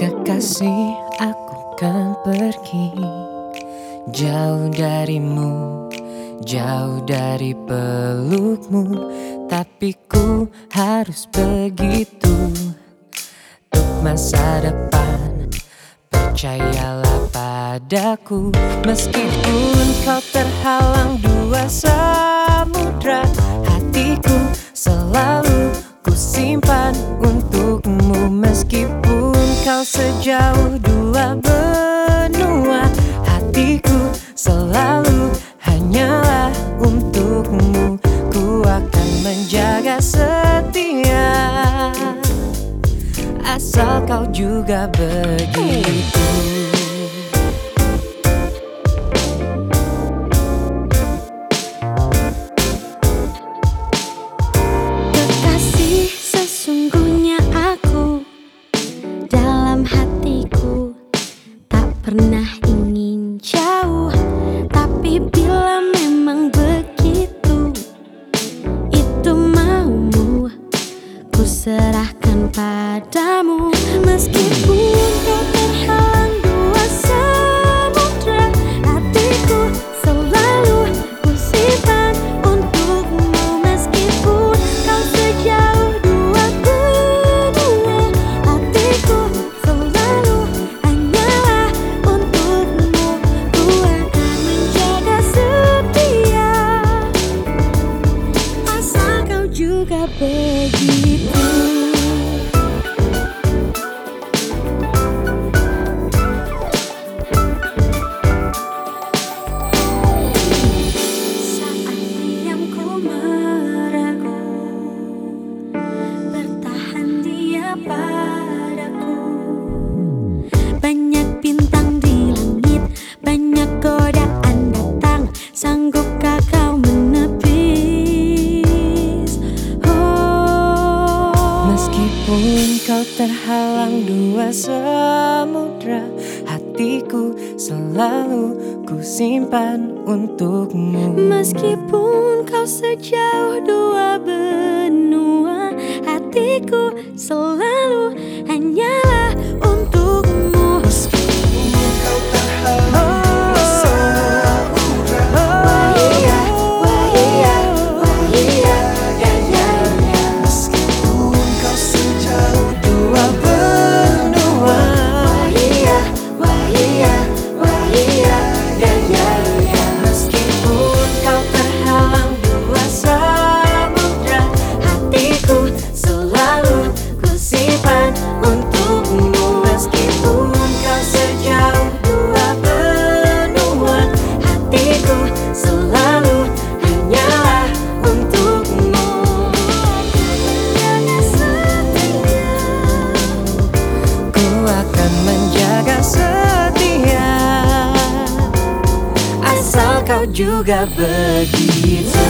Kekasih aku kan pergi. Jauh darimu Jauh dari pelukmu. Tapi ku harus begitu. Untuk masa depan Percayalah padaku. Meskipun kau terhalang dua samudra Hatiku selalu ku simpan untukmu. Meskipun kau sejauh dua benua Hatiku selalu hanyalah untukmu. Ku akan menjaga setia Asal kau juga begitu pernah ingin jauh Tapi bila memang begitu Itu maumu. Ku serahkan padamu kau juga Meskipun kau terhalang dua samudra Hatiku selalu ku simpan untukmu. Meskipun kau sejauh dua benua Hatiku selalu kau juga begitu